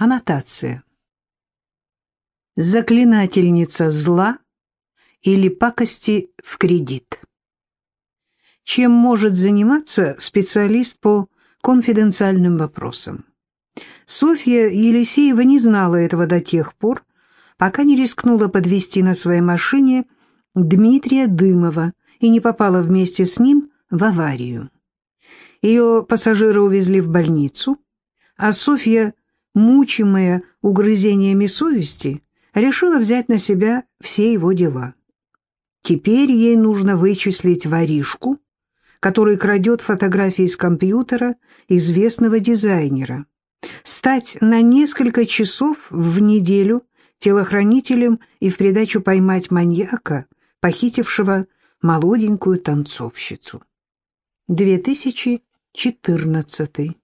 Аннотация. Заклинательница зла или пакости в кредит. Чем может заниматься специалист по конфиденциальным вопросам? Софья Елисеева не знала этого до тех пор, пока не рискнула подвести на своей машине Дмитрия Дымова и не попала вместе с ним в аварию. Ее пассажиры увезли в больницу, а Софья, мучимая угрызениями совести, решила взять на себя все его дела. Теперь ей нужно вычислить воришку, который крадет фотографии из компьютера известного дизайнера, стать на несколько часов в неделю телохранителем и в придачу поймать маньяка, похитившего молоденькую танцовщицу. 2014